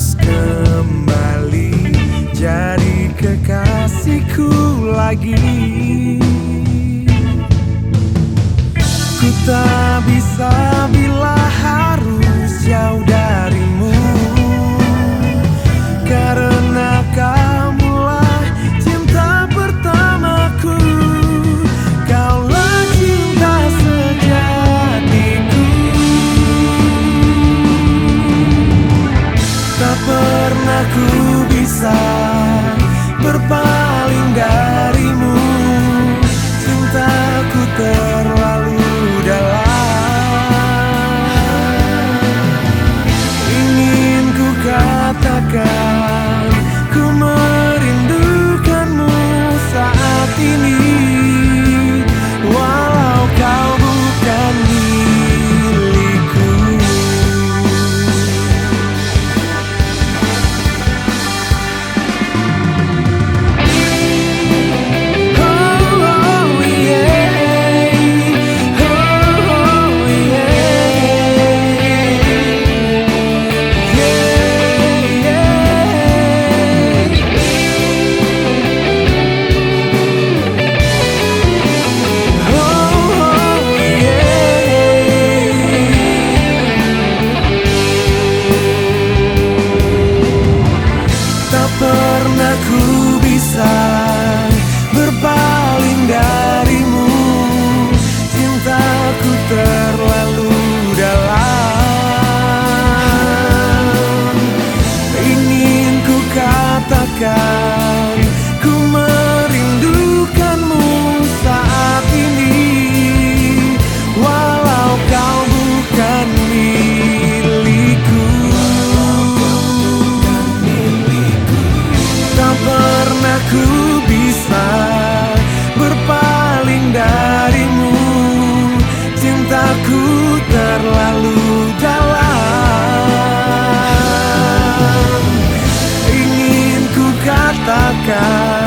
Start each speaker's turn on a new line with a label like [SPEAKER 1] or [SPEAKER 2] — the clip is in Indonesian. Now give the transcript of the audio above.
[SPEAKER 1] harus kembali jadi kekasihku lagi. Ku tak bisa aku bisa berpaling darimu. aku bisa I.